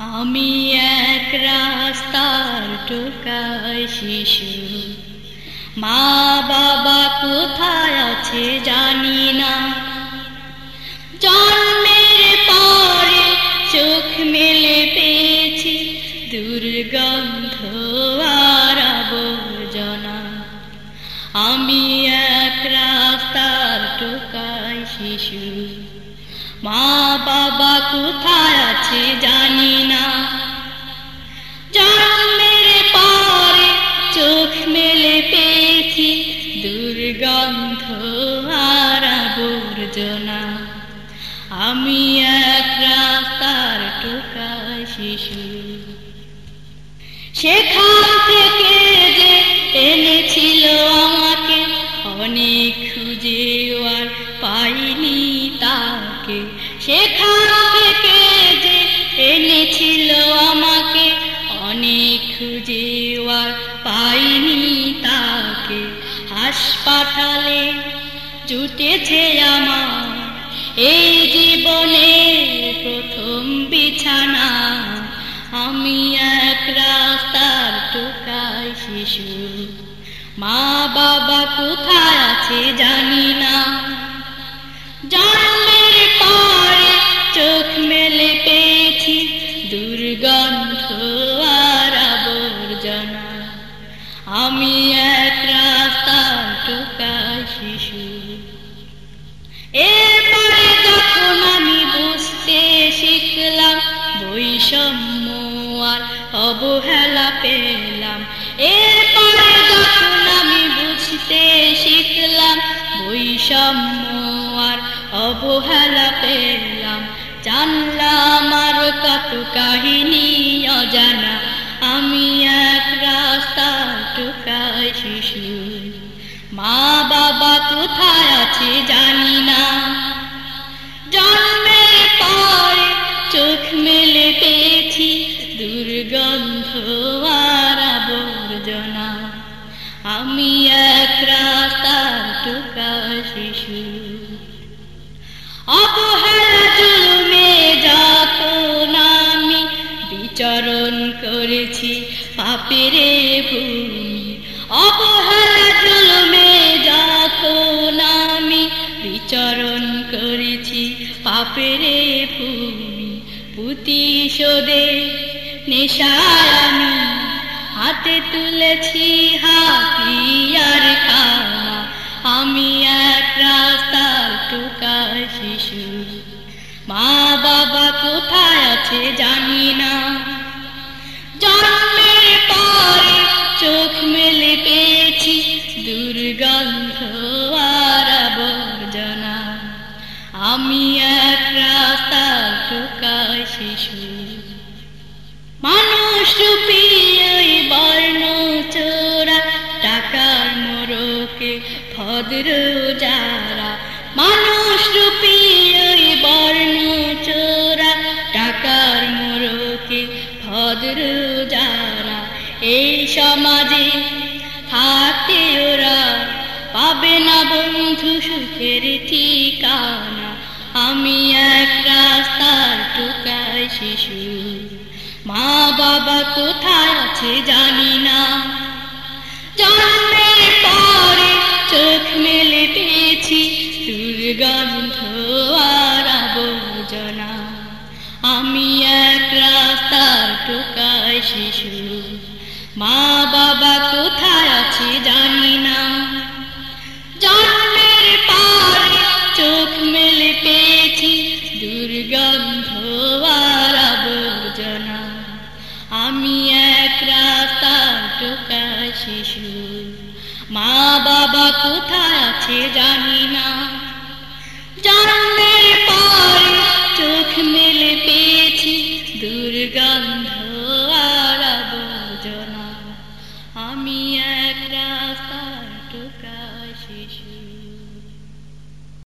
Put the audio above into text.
আমি এক রাস্তার টোকায় শিশু। মা বাবা কোথায় আছে জানি না। জন্মের পরে চোখ মেলে পেয়েছি দুর্গন্ধ আর আবর্জনা। আমি এক রাস্তার টোকায় শিশু। মা বাবা কোথায় আছে জানি না। জন্মের পরে চোখ মেলে পেয়েছি, দুর্গন্ধ আর আবর্জনা। আমি এক রাস্তার টোকায় শিশু। সেখান থেকে যে এনেছিল পাইনি তাকে। হাসপাতালে জুটেছে আমার। এই জীবনে প্রথম বিছানা। আমি এক রাস্তার টোকায় শিশু। মা বাবা কোথায় আছে জানি না। জন্মের বৈষম্য আর অবহেলা পেলাম এরপরে যখন আমি বুঝতে শিখলাম বৈষম্য আর অবহেলা পেলাম জানলাম আর কত কাহিনী অজানা আমি রাস্তা মা বাবা কোথায় আছে জানি না। জন্মের চোখ মেলে পেয়েছি দুর্গন্ধ আমি এক রাস্তার টুকা শিশু। অবহেলা প্রতিশোধে নেশায় আমি হাতে তুলেছি হাতিয়ার আমি এক রাস্তার টোকা শিশু। মা বাবা কোথায় আছে জানি না। জন্মের পরে চোখ মেলে পেয়েছি দুর্গন্ধ আর আবর্জনা। আমি এক রাস্তার টোকা শিশু। মানুষ রূপী ওই বর্ণ চোরা টাকার মোরকে ভদ্র যারা। মানুষ রূপী বর্ণ চোরা টাকার মোরকে ভদ্র যারা। এই সমাজে থাকতে ওরা পাবে না বন্ধু মা বাবা কোথায় আছে জানি না। জন্মের পরে চোখ মেলে পেয়েছি দুর্গন্ধ আর আবর্জনা। আমি এক রাস্তার টোকায় শিশু। মা বাবা কোথায় বাবা কোথায় আছে জানি না। জন্মের পর চোখ মেলে পেয়েছি দুর্গন্ধ।